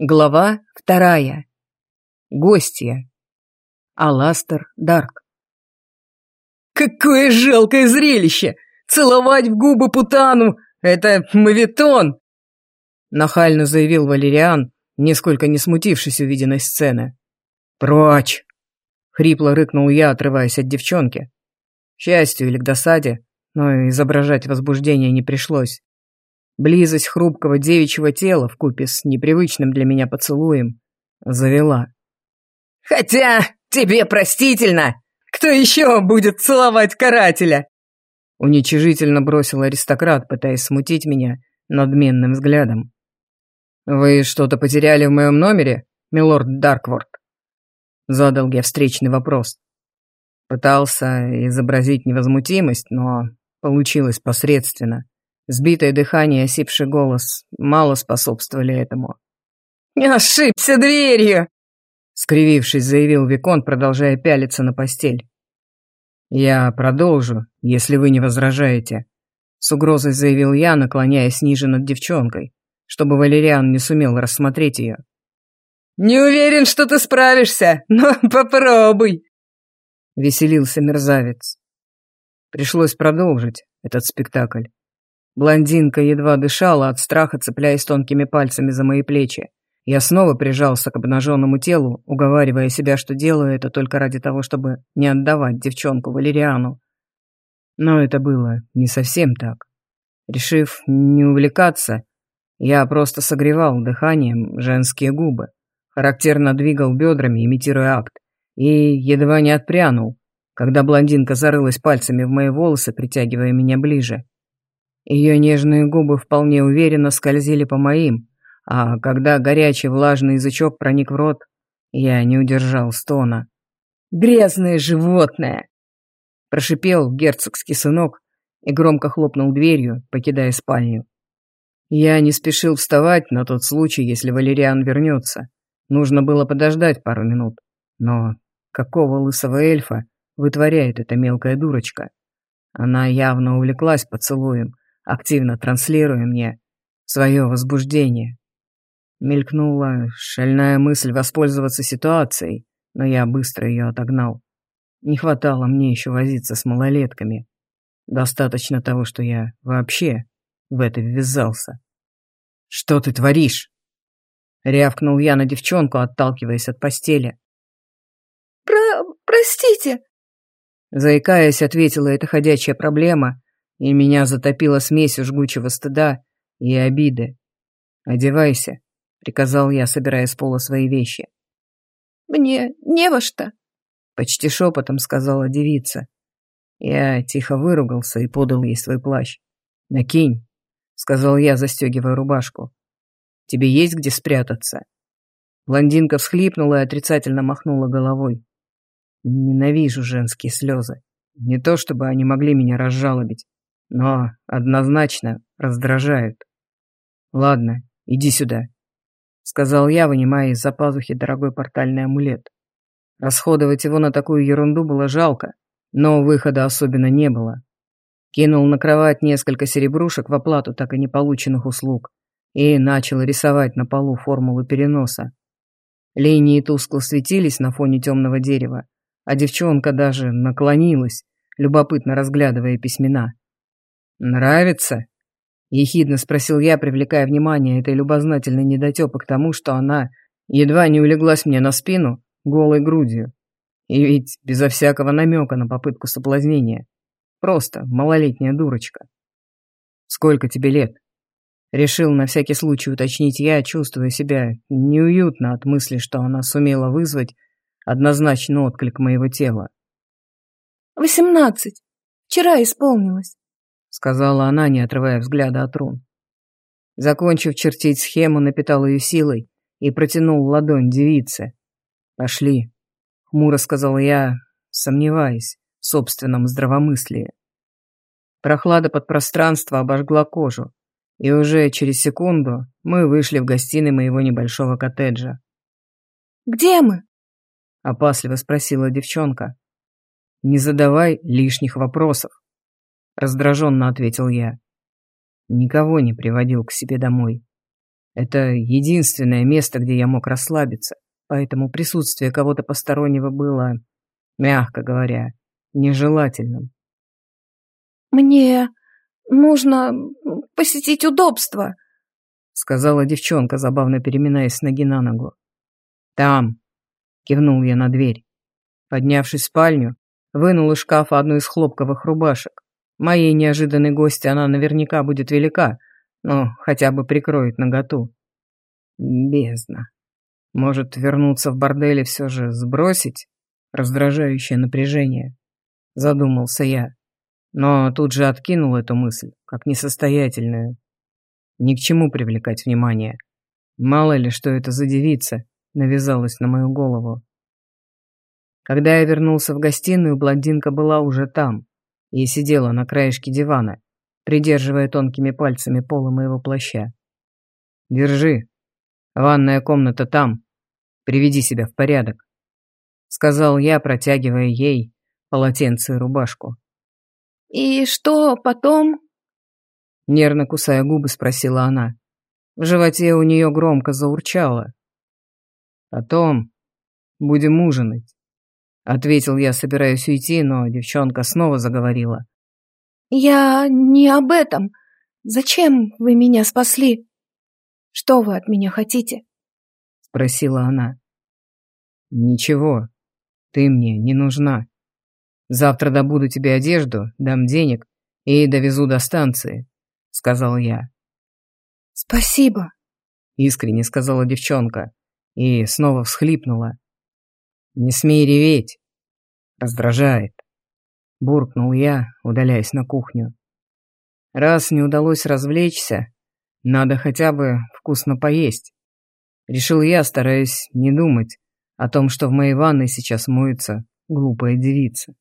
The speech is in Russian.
Глава вторая. Гостья. Аластер Дарк. «Какое жалкое зрелище! Целовать в губы Путану! Это мавитон!» Нахально заявил Валериан, нисколько не смутившись увиденной сцены. «Прочь!» — хрипло рыкнул я, отрываясь от девчонки. К счастью или к досаде, но изображать возбуждение не пришлось. Близость хрупкого девичьего тела вкупе с непривычным для меня поцелуем завела. «Хотя тебе простительно! Кто еще будет целовать карателя?» Уничижительно бросил аристократ, пытаясь смутить меня надменным взглядом. «Вы что-то потеряли в моем номере, милорд Даркворд?» Задал я встречный вопрос. Пытался изобразить невозмутимость, но получилось посредственно. Сбитое дыхание осипший голос мало способствовали этому. «Ошибся дверью!» Скривившись, заявил Викон, продолжая пялиться на постель. «Я продолжу, если вы не возражаете», — с угрозой заявил я, наклоняясь ниже над девчонкой, чтобы Валериан не сумел рассмотреть ее. «Не уверен, что ты справишься, но попробуй!» — веселился мерзавец. Пришлось продолжить этот спектакль. Блондинка едва дышала от страха, цепляясь тонкими пальцами за мои плечи. Я снова прижался к обнаженному телу, уговаривая себя, что делаю это только ради того, чтобы не отдавать девчонку Валериану. Но это было не совсем так. Решив не увлекаться, я просто согревал дыханием женские губы, характерно двигал бедрами, имитируя акт, и едва не отпрянул, когда блондинка зарылась пальцами в мои волосы, притягивая меня ближе. Ее нежные губы вполне уверенно скользили по моим, а когда горячий влажный язычок проник в рот, я не удержал стона. «Грязное животное!» Прошипел герцогский сынок и громко хлопнул дверью, покидая спальню. Я не спешил вставать на тот случай, если Валериан вернется. Нужно было подождать пару минут. Но какого лысого эльфа вытворяет эта мелкая дурочка? Она явно увлеклась поцелуем, активно транслируя мне свое возбуждение. Мелькнула шальная мысль воспользоваться ситуацией, но я быстро ее отогнал. Не хватало мне еще возиться с малолетками. Достаточно того, что я вообще в это ввязался. «Что ты творишь?» Рявкнул я на девчонку, отталкиваясь от постели. «Про... простите!» Заикаясь, ответила эта ходячая проблема, и меня затопило смесью жгучего стыда и обиды. «Одевайся», — приказал я, собирая с пола свои вещи. «Мне не во что», — почти шепотом сказала девица. Я тихо выругался и подал ей свой плащ. «Накинь», — сказал я, застегивая рубашку. «Тебе есть где спрятаться?» Блондинка всхлипнула и отрицательно махнула головой. Ненавижу женские слезы. Не то чтобы они могли меня разжалобить, но однозначно раздражают. «Ладно, иди сюда», — сказал я, вынимая из-за пазухи дорогой портальный амулет. Расходовать его на такую ерунду было жалко, но выхода особенно не было. Кинул на кровать несколько серебрушек в оплату так и не полученных услуг и начал рисовать на полу формулу переноса. Линии тускло светились на фоне темного дерева, а девчонка даже наклонилась, любопытно разглядывая письмена. «Нравится?» — ехидно спросил я, привлекая внимание этой любознательной недотепы к тому, что она едва не улеглась мне на спину голой грудью. И ведь безо всякого намека на попытку соблазнения. Просто малолетняя дурочка. «Сколько тебе лет?» Решил на всякий случай уточнить я, чувствуя себя неуютно от мысли, что она сумела вызвать однозначный отклик моего тела. «Восемнадцать. Вчера исполнилось». — сказала она, не отрывая взгляда от рун. Закончив чертить схему, напитал ее силой и протянул ладонь девице. «Пошли», — хмуро сказал я, сомневаясь в собственном здравомыслии. Прохлада под пространство обожгла кожу, и уже через секунду мы вышли в гостиной моего небольшого коттеджа. «Где мы?» — опасливо спросила девчонка. «Не задавай лишних вопросов», раздраженно ответил я. Никого не приводил к себе домой. Это единственное место, где я мог расслабиться, поэтому присутствие кого-то постороннего было, мягко говоря, нежелательным. «Мне нужно посетить удобство», — сказала девчонка, забавно переминаясь с ноги на ногу. «Там», — кивнул я на дверь. Поднявшись в спальню, вынул из шкафа одну из хлопковых рубашек. Моей неожиданной гости она наверняка будет велика, но хотя бы прикроет наготу. Бездна. Может, вернуться в бордель и все же сбросить раздражающее напряжение? Задумался я. Но тут же откинул эту мысль, как несостоятельную. Ни к чему привлекать внимание. Мало ли, что это за девица навязалась на мою голову. Когда я вернулся в гостиную, блондинка была уже там и сидела на краешке дивана, придерживая тонкими пальцами полы моего плаща. «Держи. Ванная комната там. Приведи себя в порядок», — сказал я, протягивая ей полотенце и рубашку. «И что потом?» Нервно кусая губы, спросила она. В животе у нее громко заурчало. «Потом будем ужинать», — ответил я, собираясь уйти, но девчонка снова заговорила. «Я не об этом. Зачем вы меня спасли? Что вы от меня хотите?» Спросила она. «Ничего, ты мне не нужна. Завтра добуду тебе одежду, дам денег и довезу до станции», — сказал я. «Спасибо», — искренне сказала девчонка и снова всхлипнула. «Не смей реветь. Раздражает» буркнул я, удаляясь на кухню. Раз не удалось развлечься, надо хотя бы вкусно поесть. Решил я, стараясь не думать о том, что в моей ванной сейчас моется глупая девица.